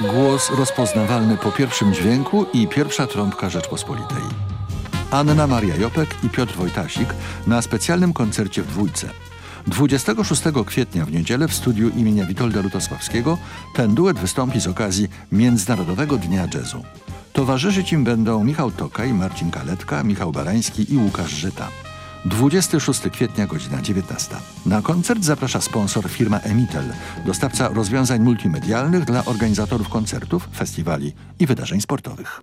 Głos rozpoznawalny po pierwszym dźwięku i pierwsza trąbka Rzeczpospolitej. Anna Maria Jopek i Piotr Wojtasik na specjalnym koncercie w dwójce. 26 kwietnia w niedzielę w studiu imienia Witolda Lutosławskiego ten duet wystąpi z okazji Międzynarodowego Dnia Jazzu. Towarzyszyć im będą Michał Tokaj, Marcin Kaletka, Michał Barański i Łukasz Żyta. 26 kwietnia, godzina 19. Na koncert zaprasza sponsor firma Emitel, dostawca rozwiązań multimedialnych dla organizatorów koncertów, festiwali i wydarzeń sportowych.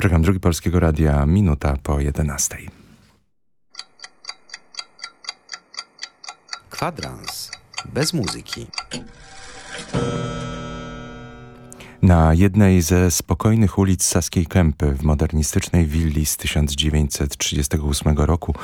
Program Drugi Polskiego Radia, minuta po 11. Kwadrans bez muzyki. Na jednej ze spokojnych ulic Saskiej Kępy w modernistycznej willi z 1938 roku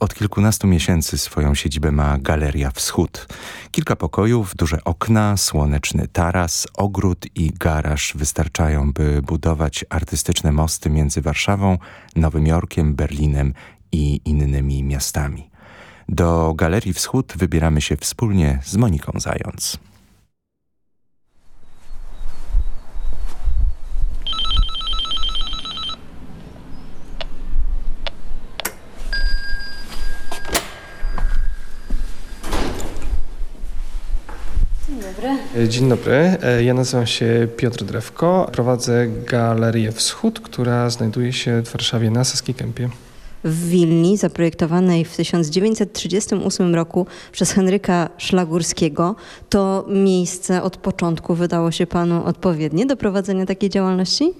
od kilkunastu miesięcy swoją siedzibę ma Galeria Wschód. Kilka pokojów, duże okna, słoneczny taras, ogród i garaż wystarczają, by budować artystyczne mosty między Warszawą, Nowym Jorkiem, Berlinem i innymi miastami. Do Galerii Wschód wybieramy się wspólnie z Moniką Zając. Dzień dobry. E, ja nazywam się Piotr Drewko. Prowadzę Galerię Wschód, która znajduje się w Warszawie na Saskiej Kępie. W Wilni, zaprojektowanej w 1938 roku przez Henryka Szlagórskiego, to miejsce od początku wydało się panu odpowiednie do prowadzenia takiej działalności?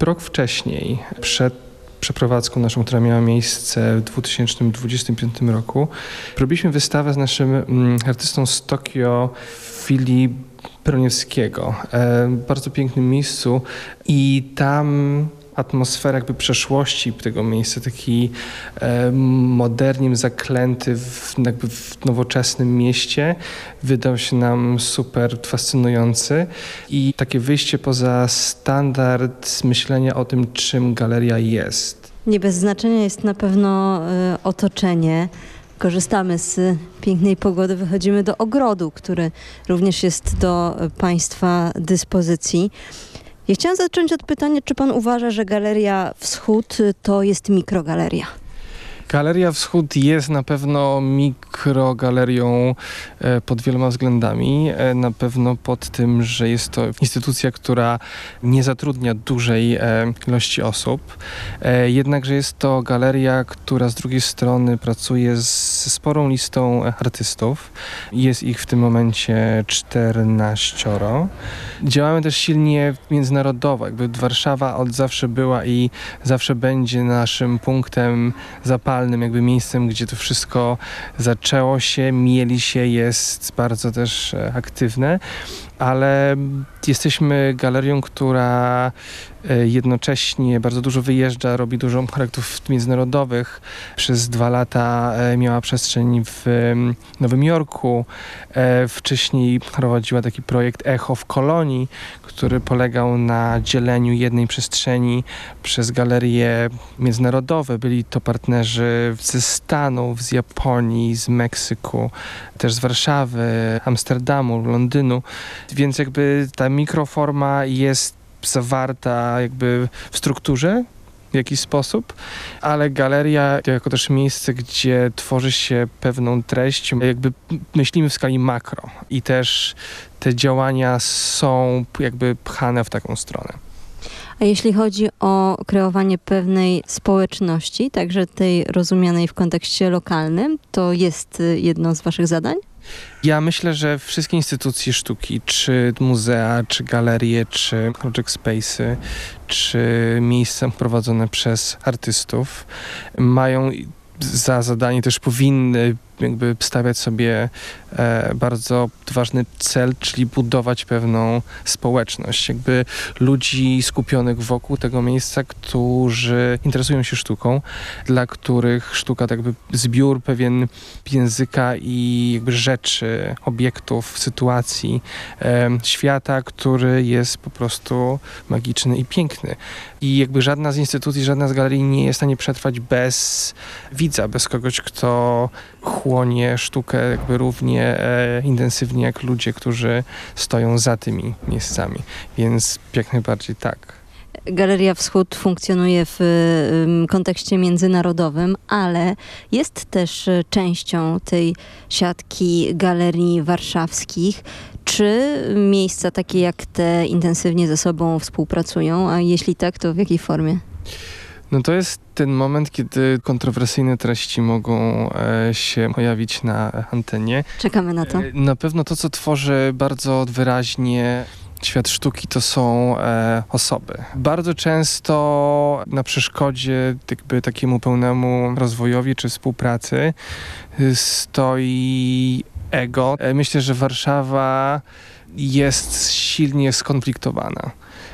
Rok wcześniej, przed przeprowadzką naszą, która miała miejsce w 2025 roku, robiliśmy wystawę z naszym mm, artystą z Tokio Filip Broniewskiego. E, bardzo pięknym miejscu i tam atmosfera jakby przeszłości tego miejsca, taki e, zaklęty w, jakby w nowoczesnym mieście wydał się nam super fascynujący i takie wyjście poza standard myślenia o tym, czym galeria jest. Nie bez znaczenia jest na pewno e, otoczenie korzystamy z pięknej pogody, wychodzimy do ogrodu, który również jest do Państwa dyspozycji. Ja chciałam zacząć od pytania, czy Pan uważa, że Galeria Wschód to jest mikrogaleria? Galeria Wschód jest na pewno mikrogalerią e, pod wieloma względami. E, na pewno pod tym, że jest to instytucja, która nie zatrudnia dużej e, ilości osób. Jednakże jest to galeria, która z drugiej strony pracuje z sporą listą artystów. Jest ich w tym momencie 14. Działamy też silnie międzynarodowo. Jakby Warszawa od zawsze była i zawsze będzie naszym punktem zapalnym jakby miejscem, gdzie to wszystko zaczęło się, mieli się, jest bardzo też e, aktywne, ale jesteśmy galerią, która E, jednocześnie bardzo dużo wyjeżdża, robi dużo projektów międzynarodowych. Przez dwa lata e, miała przestrzeń w Nowym Jorku. E, wcześniej prowadziła taki projekt Echo w Kolonii, który polegał na dzieleniu jednej przestrzeni przez galerie międzynarodowe. Byli to partnerzy ze Stanów, z Japonii, z Meksyku, też z Warszawy, Amsterdamu, Londynu. Więc jakby ta mikroforma jest zawarta jakby w strukturze w jakiś sposób, ale galeria jako też miejsce, gdzie tworzy się pewną treść, jakby myślimy w skali makro i też te działania są jakby pchane w taką stronę. A jeśli chodzi o kreowanie pewnej społeczności, także tej rozumianej w kontekście lokalnym, to jest jedno z Waszych zadań? Ja myślę, że wszystkie instytucje sztuki, czy muzea, czy galerie, czy project space'y, czy miejsca prowadzone przez artystów mają za zadanie też powinny jakby stawiać sobie bardzo ważny cel, czyli budować pewną społeczność, jakby ludzi skupionych wokół tego miejsca, którzy interesują się sztuką, dla których sztuka to jakby zbiór pewien języka i jakby rzeczy, obiektów, sytuacji, e, świata, który jest po prostu magiczny i piękny. I jakby żadna z instytucji, żadna z galerii nie jest w stanie przetrwać bez widza, bez kogoś, kto chłonie sztukę jakby równie e, intensywnie jak ludzie, którzy stoją za tymi miejscami. Więc jak najbardziej tak. Galeria Wschód funkcjonuje w kontekście międzynarodowym, ale jest też y, częścią tej siatki galerii warszawskich. Czy miejsca takie jak te intensywnie ze sobą współpracują, a jeśli tak, to w jakiej formie? No to jest ten moment, kiedy kontrowersyjne treści mogą e, się pojawić na antenie. Czekamy na to. E, na pewno to, co tworzy bardzo wyraźnie świat sztuki, to są e, osoby. Bardzo często na przeszkodzie jakby takiemu pełnemu rozwojowi czy współpracy y, stoi ego. E, myślę, że Warszawa jest silnie skonfliktowana.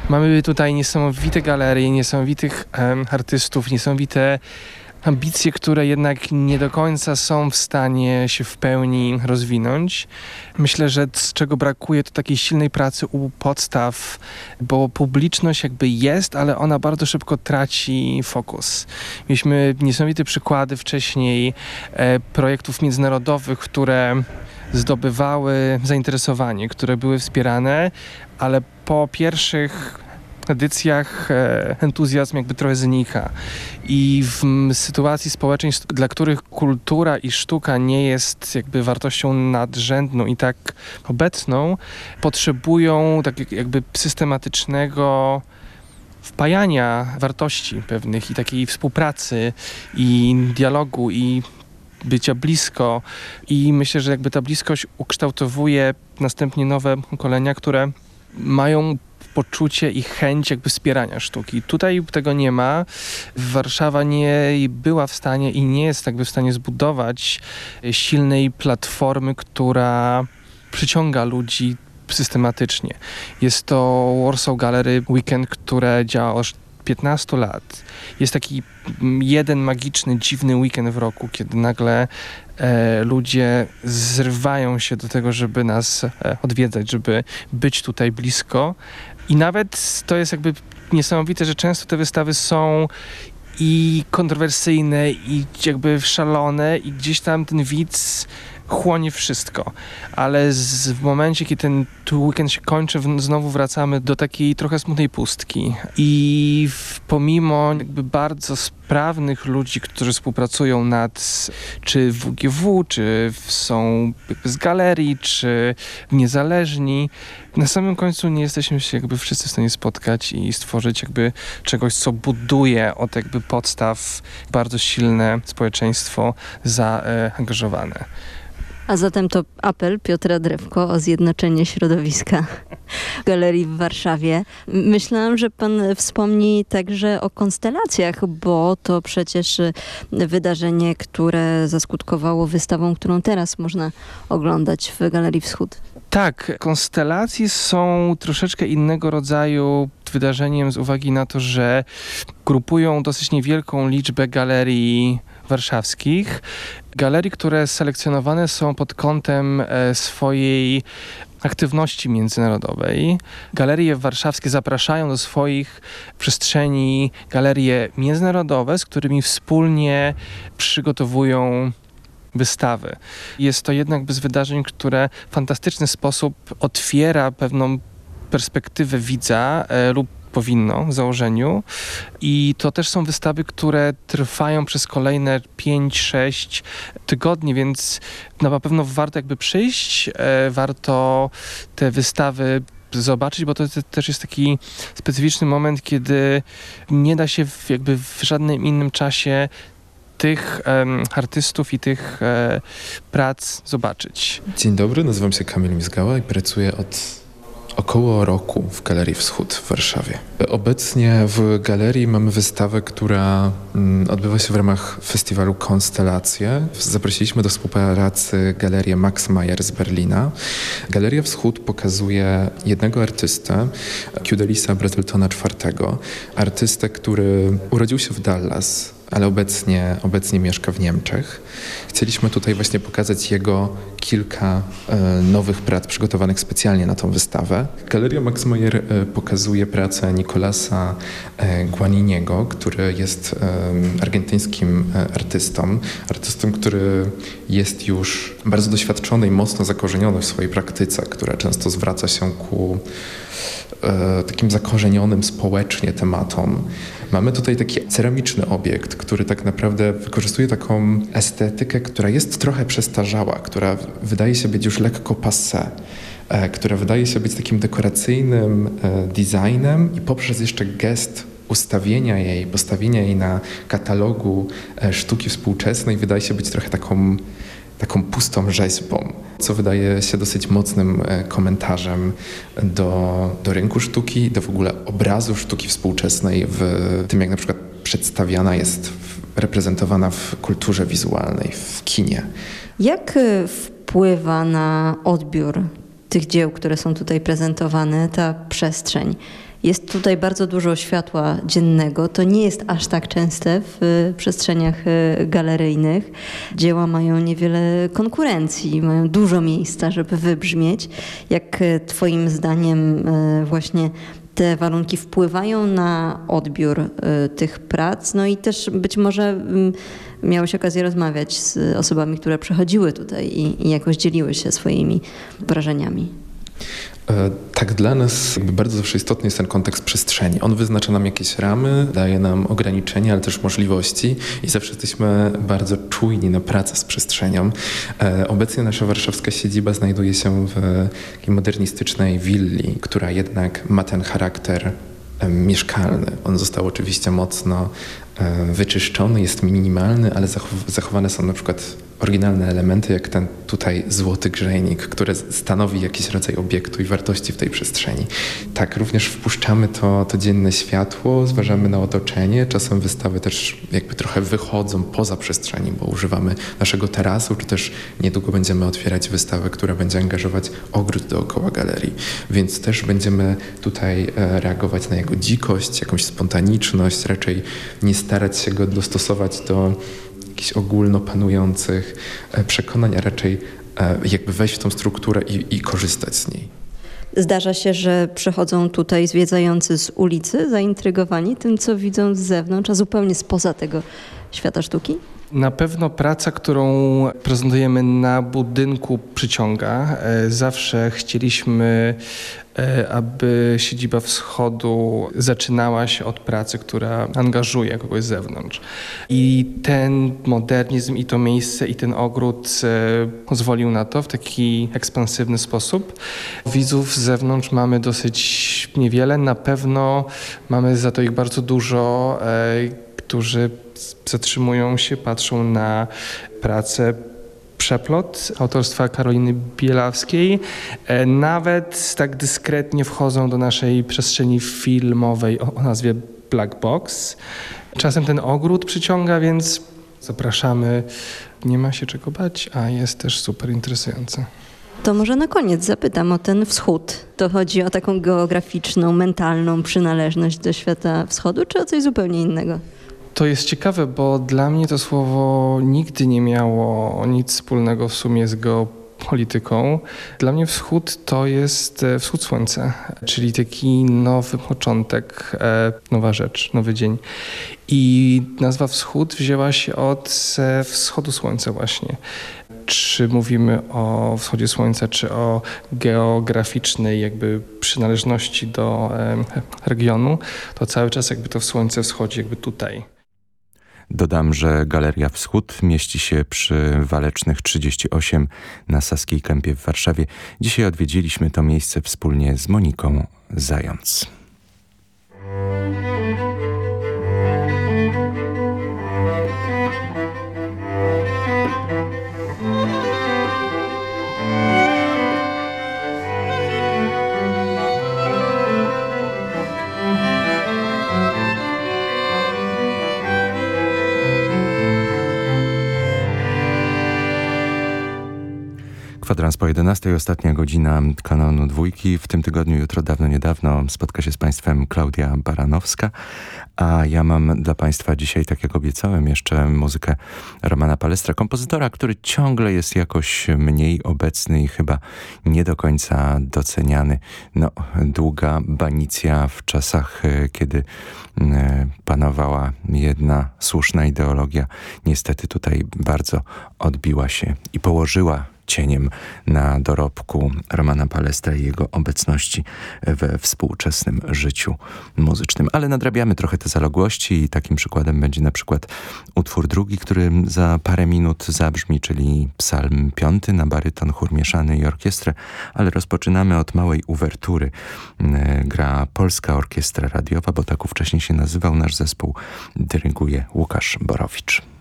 Mamy tutaj niesamowite galerie, niesamowitych artystów, niesamowite ambicje, które jednak nie do końca są w stanie się w pełni rozwinąć. Myślę, że z czego brakuje to takiej silnej pracy u podstaw, bo publiczność jakby jest, ale ona bardzo szybko traci fokus. Mieliśmy niesamowite przykłady wcześniej e, projektów międzynarodowych, które zdobywały zainteresowanie, które były wspierane, ale po pierwszych edycjach e, entuzjazm jakby trochę znika. I w sytuacji społecznej, dla których kultura i sztuka nie jest jakby wartością nadrzędną i tak obecną, potrzebują tak jak- jakby systematycznego wpajania wartości pewnych i takiej współpracy i dialogu i bycia blisko i myślę, że jakby ta bliskość ukształtowuje następnie nowe pokolenia, które mają poczucie i chęć jakby wspierania sztuki. Tutaj tego nie ma. Warszawa nie była w stanie i nie jest jakby w stanie zbudować silnej platformy, która przyciąga ludzi systematycznie. Jest to Warsaw Gallery Weekend, które działa już 15 lat. Jest taki mm, jeden magiczny, dziwny weekend w roku, kiedy nagle e, ludzie zrywają się do tego, żeby nas e, odwiedzać, żeby być tutaj blisko. I nawet to jest jakby niesamowite, że często te wystawy są i kontrowersyjne, i jakby szalone, i gdzieś tam ten widz chłonie wszystko. Ale z, w momencie, kiedy ten weekend się kończy, w, znowu wracamy do takiej trochę smutnej pustki. I w, pomimo jakby bardzo sprawnych ludzi, którzy współpracują nad czy WGW, czy są z galerii, czy niezależni, na samym końcu nie jesteśmy się jakby wszyscy w stanie spotkać i stworzyć jakby czegoś, co buduje od jakby podstaw bardzo silne społeczeństwo zaangażowane. A zatem to apel Piotra Drewko o zjednoczenie środowiska galerii w Warszawie. Myślałam, że pan wspomni także o konstelacjach, bo to przecież y, wydarzenie, które zaskutkowało wystawą, którą teraz można oglądać w Galerii Wschód. Tak, konstelacje są troszeczkę innego rodzaju wydarzeniem z uwagi na to, że grupują dosyć niewielką liczbę galerii warszawskich. Galerii, które selekcjonowane są pod kątem e, swojej aktywności międzynarodowej. Galerie warszawskie zapraszają do swoich przestrzeni galerie międzynarodowe, z którymi wspólnie przygotowują wystawy. Jest to jednak z wydarzeń, które w fantastyczny sposób otwiera pewną perspektywę widza e, lub powinno w założeniu. I to też są wystawy, które trwają przez kolejne 5-6 tygodni, więc no, na pewno warto jakby przyjść, e, warto te wystawy zobaczyć, bo to te- też jest taki specyficzny moment, kiedy nie da się w, jakby w żadnym innym czasie tych em, artystów i tych e, prac zobaczyć. Dzień dobry, nazywam się Kamil Mizgała i pracuję od około roku w Galerii Wschód w Warszawie. Obecnie w galerii mamy wystawę, która mm, odbywa się w ramach festiwalu Konstelacje. Zaprosiliśmy do współpracy galerię Max Mayer z Berlina. Galeria Wschód pokazuje jednego artystę, Cudelisa Bretteltona IV, artystę, który urodził się w Dallas ale obecnie, obecnie mieszka w Niemczech. Chcieliśmy tutaj właśnie pokazać jego kilka e, nowych prac przygotowanych specjalnie na tą wystawę. Galeria Max Meyer e, pokazuje pracę Nicolasa e, Guaniniego, który jest e, argentyńskim e, artystą. Artystą, który jest już bardzo doświadczony i mocno zakorzeniony w swojej praktyce, która często zwraca się ku e, takim zakorzenionym społecznie tematom. Mamy tutaj taki ceramiczny obiekt, który tak naprawdę wykorzystuje taką estetykę, która jest trochę przestarzała, która wydaje się być już lekko passé e, która wydaje się być takim dekoracyjnym e, designem i poprzez jeszcze gest ustawienia jej, postawienia jej na katalogu e, sztuki współczesnej wydaje się być trochę taką taką pustą rzeźbą, co wydaje się dosyć mocnym e, komentarzem do, do rynku sztuki, do w ogóle obrazu sztuki współczesnej w tym, jak na przykład przedstawiana jest, reprezentowana w kulturze wizualnej, w kinie. Jak y, wpływa na odbiór tych dzieł, które są tutaj prezentowane, ta przestrzeń? Jest tutaj bardzo dużo światła dziennego. To nie jest aż tak częste w y, przestrzeniach y, galeryjnych. Dzieła mają niewiele konkurencji, mają dużo miejsca, żeby wybrzmieć. Jak y, Twoim zdaniem właśnie te warunki wpływają na odbiór tych prac, no i też być może mm, miałeś okazję rozmawiać z osobami, które przechodziły tutaj i, i jakoś dzieliły się swoimi wrażeniami. E, tak, dla nas bardzo zawsze istotny jest ten kontekst przestrzeni. On wyznacza nam jakieś ramy, daje nam ograniczenia, ale też możliwości i zawsze jesteśmy bardzo czujni na pracę z przestrzenią. E, obecnie nasza warszawska siedziba znajduje się w takiej modernistycznej willi, która jednak ma ten charakter mieszkalny. On został oczywiście mocno e, wyczyszczony, jest minimalny, ale zachowane są na przykład oryginalne elementy, jak ten tutaj złoty grzejnik, który stanowi jakiś rodzaj obiektu i wartości w tej przestrzeni. Tak, również wpuszczamy to, to dzienne światło, zważamy na otoczenie. Czasem wystawy też jakby trochę wychodzą poza przestrzeni, bo używamy naszego terasu, czy też niedługo będziemy otwierać wystawę, która będzie angażować ogród dookoła galerii. Więc też będziemy tutaj e, reagować na jego dzikość, jakąś spontaniczność, raczej nie starać się go dostosować do jakichś ogólnopanujących e, przekonań, a raczej e, jakby wejść w tą strukturę i, i korzystać z niej. Zdarza się, że przychodzą tutaj zwiedzający z ulicy, zaintrygowani tym, co widzą z zewnątrz, a zupełnie spoza tego świata sztuki? Na pewno praca, którą prezentujemy na budynku przyciąga. E, zawsze chcieliśmy, aby siedziba wschodu zaczynała się od pracy, która angażuje kogoś z zewnątrz. I ten modernizm, i to miejsce, i ten ogród e, pozwolił na to w taki ekspansywny sposób. Widzów z zewnątrz mamy dosyć niewiele. Na pewno mamy za to ich bardzo dużo, którzy zatrzymują się, patrzą na pracę Przeplot autorstwa Karoliny Bielawskiej. E, nawet tak dyskretnie wchodzą do naszej przestrzeni filmowej o, nazwie Black Box. Czasem ten ogród przyciąga, więc zapraszamy. Nie ma się czego bać, a jest też super interesujące. To może na koniec zapytam o ten wschód. To chodzi o taką geograficzną, mentalną przynależność do świata wschodu, czy o coś zupełnie innego? To jest ciekawe, bo dla mnie to słowo nigdy nie miało nic wspólnego w sumie z geopolityką. Dla mnie wschód to jest e, wschód słońca, czyli taki nowy początek, e, nowa rzecz, nowy dzień. I nazwa wschód wzięła się od e, wschodu słońca właśnie czy mówimy o wschodzie słońca, czy o geograficznej jakby przynależności do regionu, to cały czas jakby to słońce wschodzi jakby tutaj. Dodam, że Galeria Wschód mieści się przy Walecznych 38 na Saskiej Kępie w Warszawie. Dzisiaj odwiedziliśmy to miejsce wspólnie z Moniką Zając. Kwadrans po 11, ostatnia godzina kanonu dwójki. W tym tygodniu, jutro, dawno, niedawno spotka się z Państwem Klaudia Baranowska, a ja mam dla Państwa dzisiaj, tak jak obiecałem, jeszcze muzykę Romana Palestra, kompozytora, który ciągle jest jakoś mniej obecny i chyba nie do końca doceniany. No, długa banicja w czasach, kiedy e, panowała jedna słuszna ideologia, niestety tutaj bardzo odbiła się i położyła cieniem na dorobku Romana Palestra i jego obecności we współczesnym życiu muzycznym. Ale nadrabiamy trochę te zaległości i takim przykładem będzie na przykład utwór drugi, który za parę minut zabrzmi, czyli psalm piąty na baryton, chór mieszany i orkiestrę, ale rozpoczynamy od małej uwertury. Mm, gra Polska Orkiestra Radiowa, bo tak wcześniej się nazywał nasz zespół, dyryguje Łukasz Borowicz.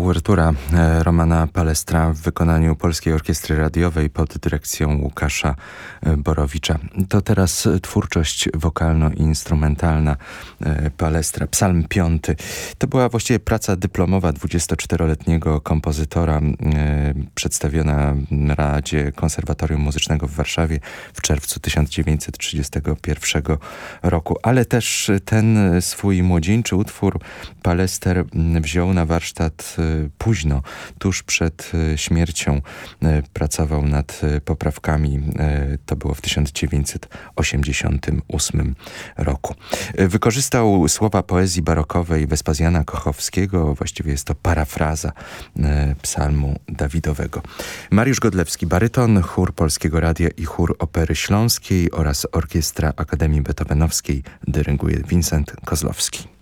Uwertura e, Romana Palestra w wykonaniu Polskiej Orkiestry Radiowej pod dyrekcją Łukasza e, Borowicza. To teraz twórczość wokalno-instrumentalna e, Palestra, psalm piąty. To była właściwie praca dyplomowa 24-letniego kompozytora przedstawiona na Radzie Konserwatorium Muzycznego w Warszawie w czerwcu 1931 roku. Ale też ten swój młodzieńczy utwór Palester wziął na warsztat późno, tuż przed y, śmiercią y, pracował nad poprawkami. To było w 1988 roku. Wykorzystał słowa poezji barokowej Wespazjana Kochowskiego, właściwie jest to parafraza psalmu Dawidowego. Mariusz Godlewski, baryton, chór Polskiego Radia i chór Opery Śląskiej oraz Orkiestra Akademii Beethovenowskiej dyryguje Vincent Kozlowski.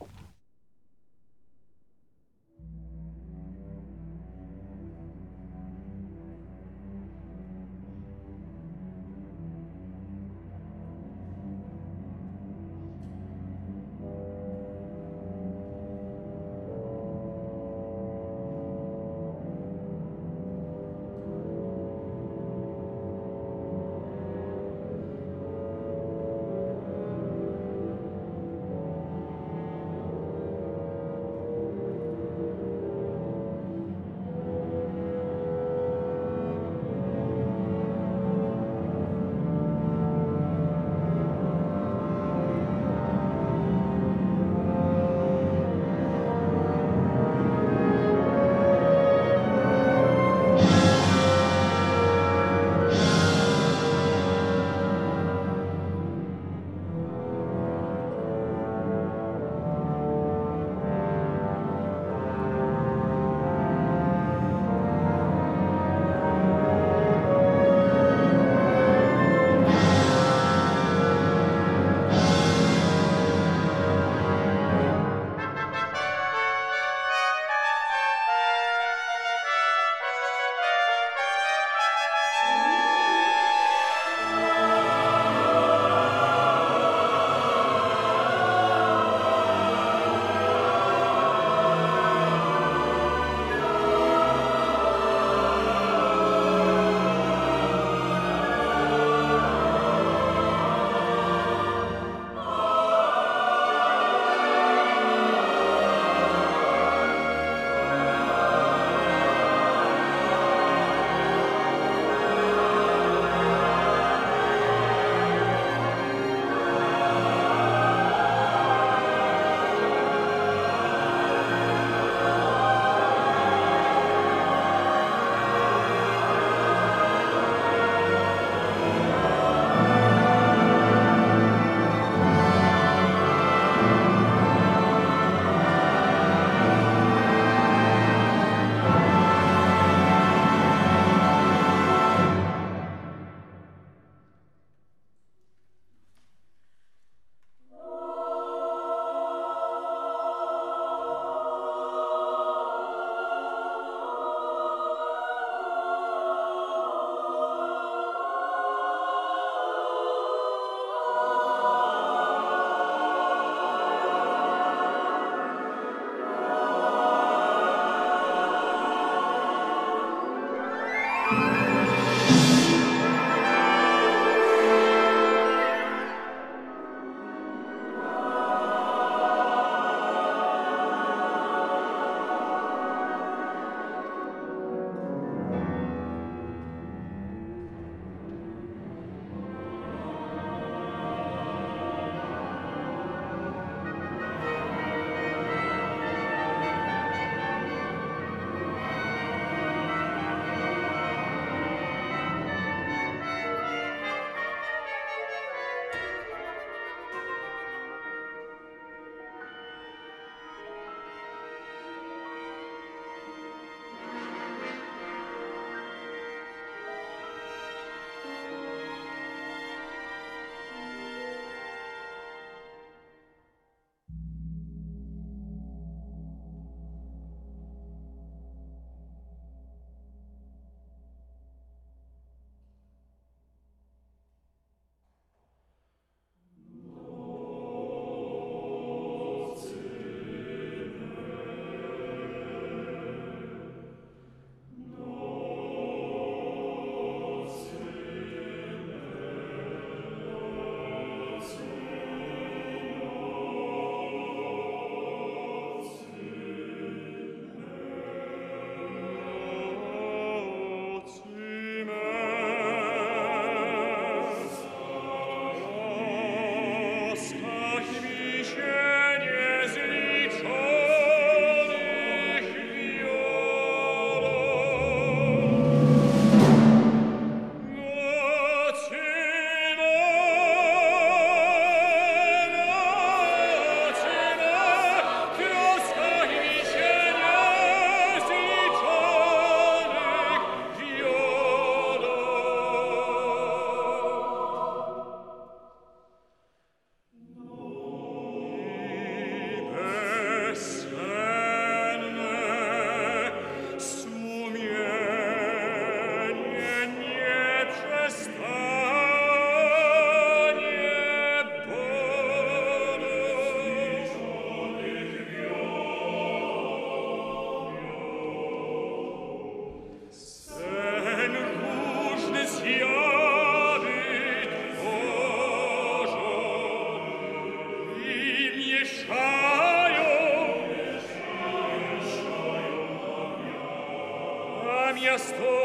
questo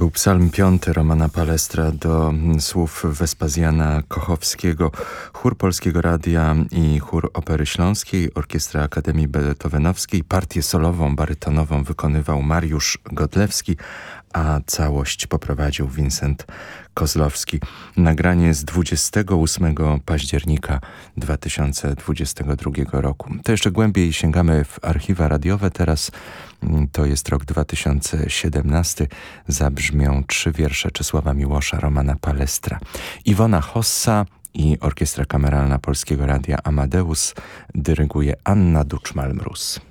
był psalm piąty Romana Palestra do słów Wespazjana Kochowskiego, chór Polskiego Radia i chór Opery Śląskiej, Orkiestra Akademii Beethovenowskiej. Partię solową, barytonową wykonywał Mariusz Godlewski, a całość poprowadził Vincent Kozlowski. Nagranie z 28 października 2022 roku. To jeszcze głębiej sięgamy w archiwa radiowe. Teraz mm, to jest rok 2017. Zabrzmią trzy wiersze Czesława Miłosza, Romana Palestra. Iwona Hossa i Orkiestra Kameralna Polskiego Radia Amadeus dyryguje Anna Duczmal-Mróz.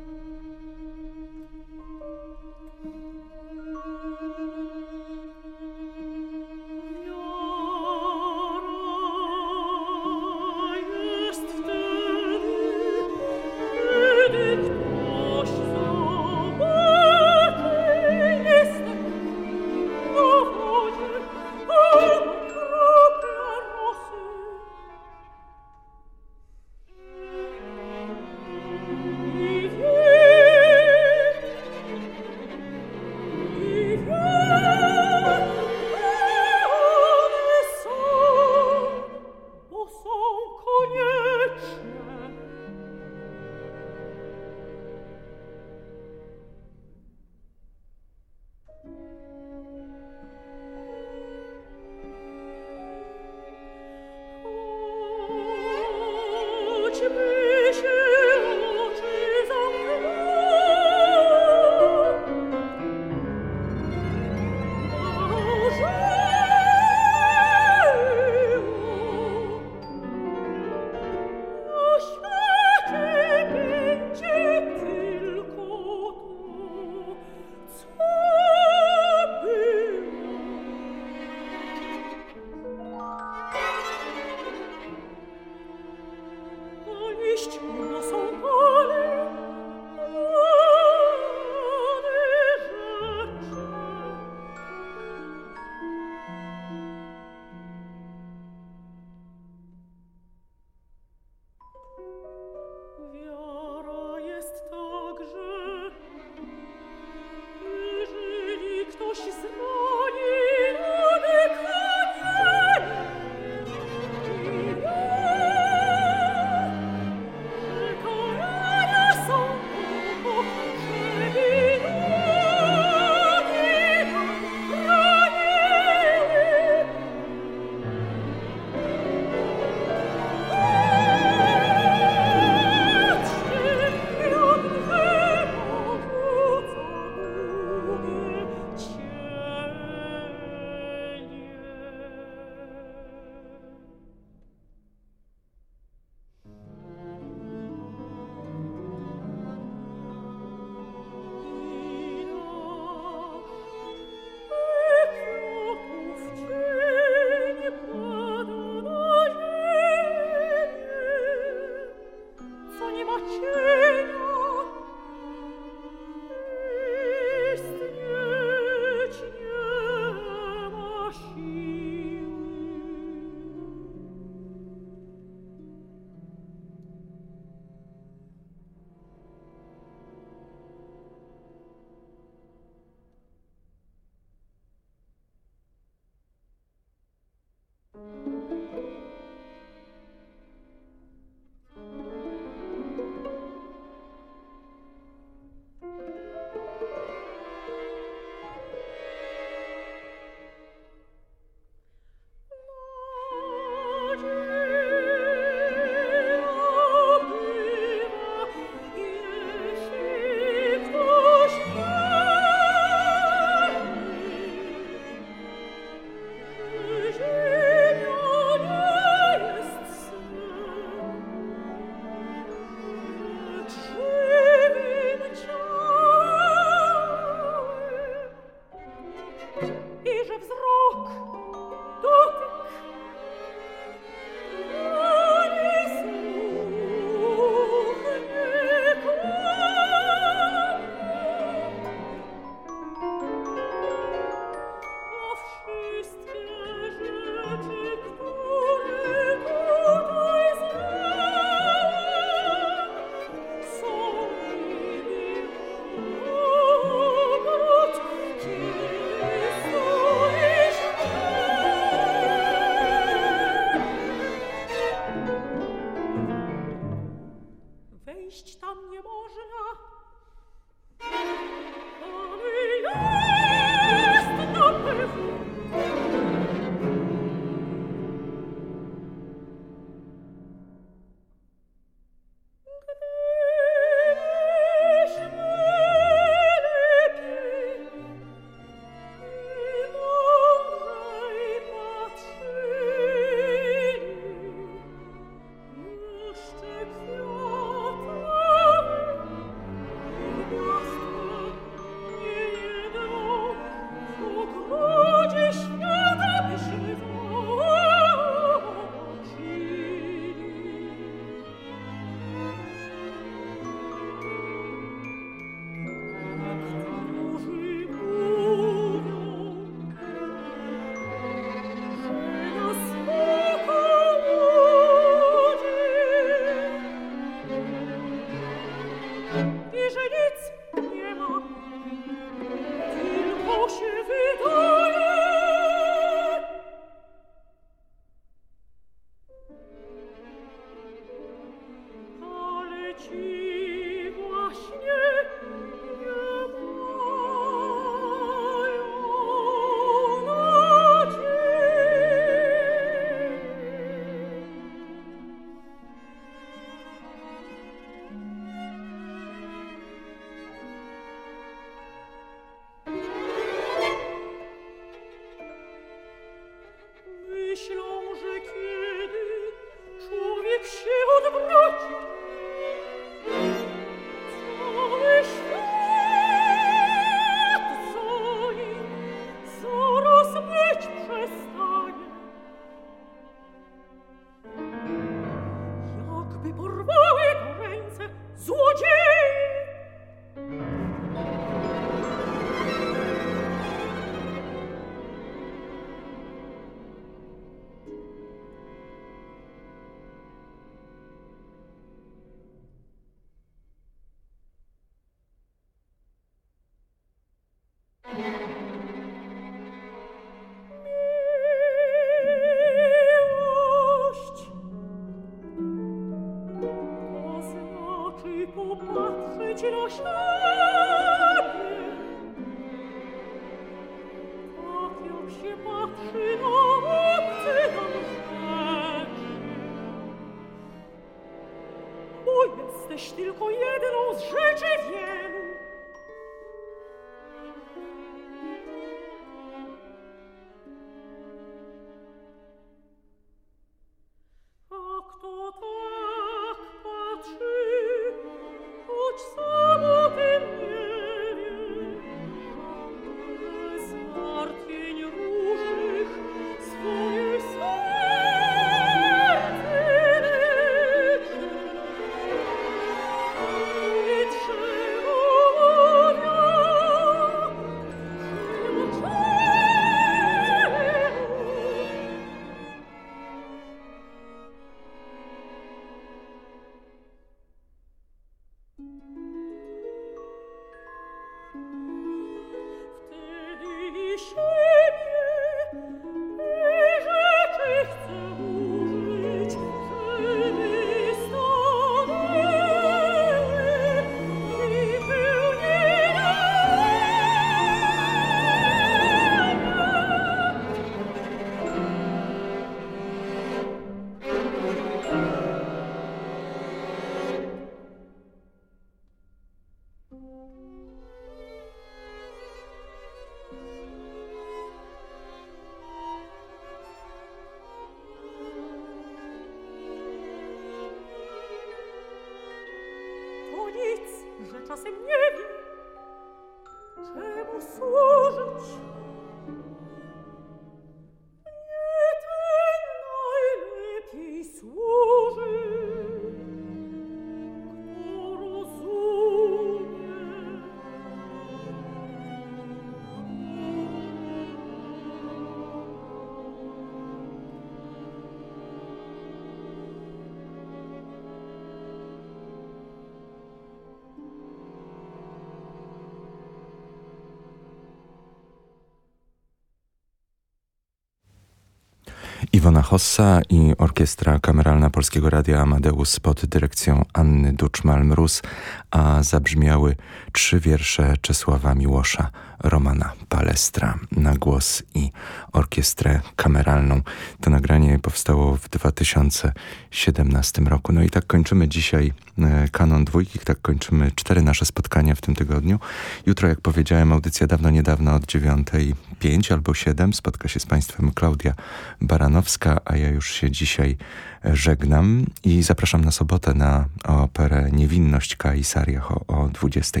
Iwona Hossa i Orkiestra Kameralna Polskiego Radia Amadeus pod dyrekcją Anny Duczmal-Mróz, a zabrzmiały trzy wiersze Czesława Miłosza, Romana Palestra na głos i orkiestrę kameralną. To nagranie powstało w 2017 roku. No i tak kończymy dzisiaj e, kanon dwójki, tak kończymy cztery nasze spotkania w tym tygodniu. Jutro, jak powiedziałem, audycja dawno niedawno od dziewiątej pięć albo siedem spotka się z Państwem Klaudia Baranowska, a ja już się dzisiaj żegnam i zapraszam na sobotę na operę Niewinność Kai Sariach o, o 20.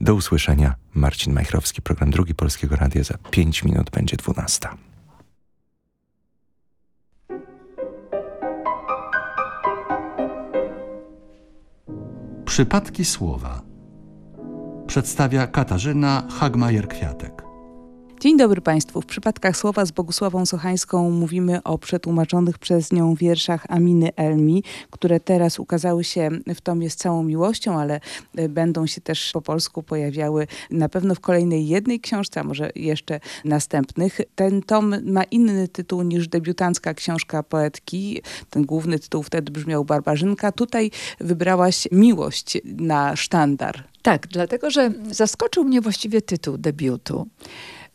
Do usłyszenia. Marcin Majchrowski, program Drugi Polskiego Radia. Za 5 minut będzie 12. Przypadki słowa przedstawia Katarzyna Hagmajer-Kwiatek. Dzień dobry Państwu. W przypadkach słowa z Bogusławą Sochańską mówimy o przetłumaczonych przez nią wierszach Aminy Elmi, które teraz ukazały się w tomie z całą miłością, ale e, będą się też po polsku pojawiały na pewno w kolejnej jednej książce, a może jeszcze następnych. Ten tom ma inny tytuł niż debiutancka książka poetki. Ten główny tytuł wtedy brzmiał Barbarzynka. Tutaj wybrałaś miłość na sztandar. Tak, dlatego że zaskoczył mnie właściwie tytuł debiutu.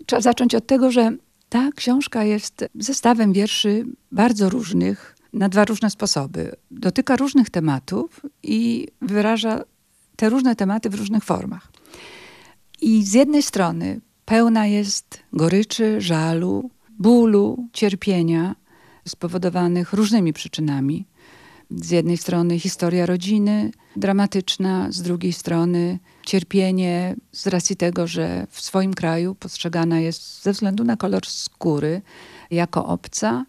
Trzeba zacząć od tego, że ta książka jest zestawem wierszy bardzo różnych, na dwa różne sposoby. Dotyka różnych tematów i wyraża te różne tematy w różnych formach. I z jednej strony pełna jest goryczy, żalu, bólu, cierpienia spowodowanych różnymi przyczynami. Z jednej strony historia rodziny dramatyczna, z drugiej strony cierpienie z racji tego, że w swoim kraju postrzegana jest ze względu na kolor skóry jako obca,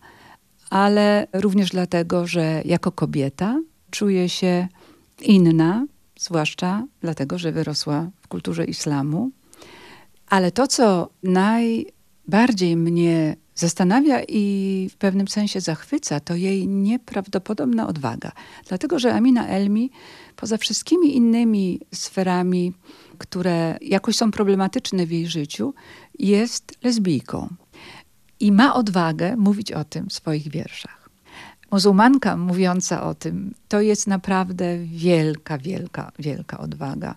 ale również dlatego, że jako kobieta czuje się inna, zwłaszcza dlatego, że wyrosła w kulturze islamu. Ale to, co najbardziej mnie zastanawia i w pewnym sensie zachwyca, to jej nieprawdopodobna odwaga. Dlatego, że Amina Elmi, poza wszystkimi innymi sferami, które jakoś są problematyczne w jej życiu, jest lesbijką. I ma odwagę mówić o tym w swoich wierszach. Muzułmanka mówiąca o tym, to jest naprawdę wielka, wielka, wielka odwaga.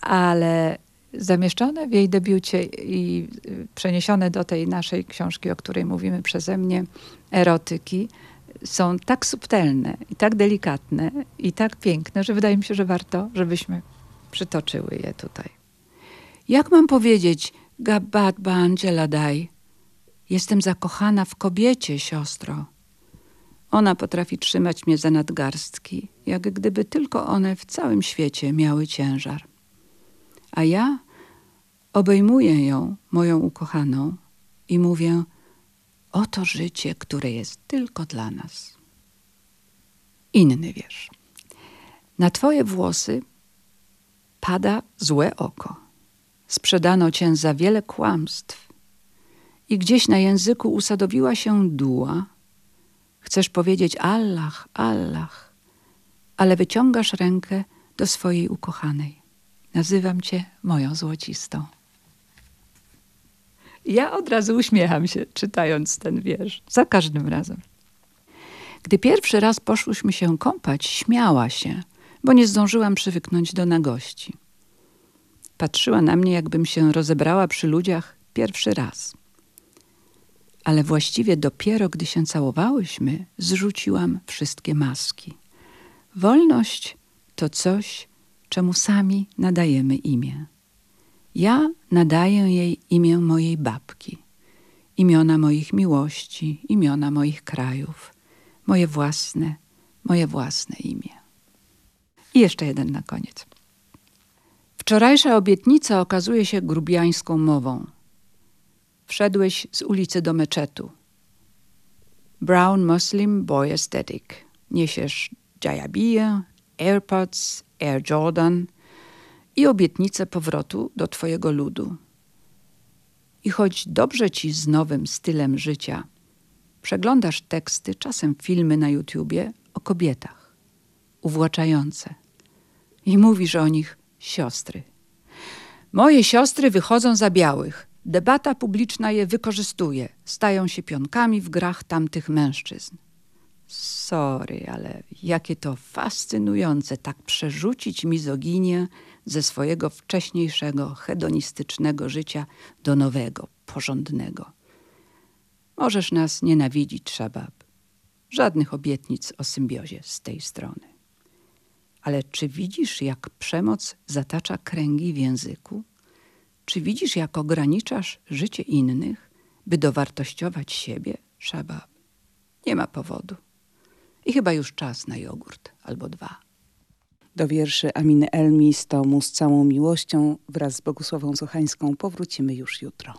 Ale zamieszczone w jej debiucie i y, przeniesione do tej naszej książki, o której mówimy przeze mnie, erotyki, są tak subtelne i tak delikatne i tak piękne, że wydaje mi się, że warto, żebyśmy przytoczyły je tutaj. Jak mam powiedzieć, Gabat Bangeladaj, jestem zakochana w kobiecie, siostro. Ona potrafi trzymać mnie za nadgarstki, jak gdyby tylko one w całym świecie miały ciężar a ja obejmuję ją, moją ukochaną, i mówię: Oto życie, które jest tylko dla nas. Inny wiersz. Na twoje włosy pada złe oko. Sprzedano cię za wiele kłamstw i gdzieś na języku usadowiła się duła. Chcesz powiedzieć Allah, Allah, ale wyciągasz rękę do swojej ukochanej. Nazywam cię moją złocistą. Ja od razu uśmiecham się, czytając ten wiersz, za każdym razem. Gdy pierwszy raz poszłyśmy się kąpać, śmiała się, bo nie zdążyłam przywyknąć do nagości. Patrzyła na mnie, jakbym się rozebrała przy ludziach pierwszy raz. Ale właściwie dopiero gdy się całowałyśmy, zrzuciłam wszystkie maski. Wolność to coś, czemu sami nadajemy imię. Ja nadaję jej imię mojej babki, imiona moich miłości, imiona moich krajów, moje własne, moje własne imię. I jeszcze jeden na koniec. Wczorajsza obietnica okazuje się grubiańską mową. Wszedłeś z ulicy do meczetu. Brown Muslim Boy Aesthetic. Niesiesz jajabiję, AirPods, Air Jordan i obietnicę powrotu do Twojego ludu. I choć dobrze Ci z nowym stylem życia, przeglądasz teksty, czasem filmy na YouTubie o kobietach, uwłaczające. I mówisz o nich siostry. Moje siostry wychodzą za białych. Debata publiczna je wykorzystuje, stają się pionkami w grach tamtych mężczyzn. Sorry, ale jakie to fascynujące tak przerzucić mizoginię ze swojego wcześniejszego hedonistycznego życia do nowego, porządnego. Możesz nas nienawidzić, Szabab. Żadnych obietnic o symbiozie z tej strony. Ale czy widzisz, jak przemoc zatacza kręgi w języku? Czy widzisz, jak ograniczasz życie innych, by dowartościować siebie, Szabab? Nie ma powodu. I chyba już czas na jogurt albo dwa. Do wierszy Aminy Elmi z tomu z całą miłością wraz z Bogusławą Sochańską powrócimy już jutro.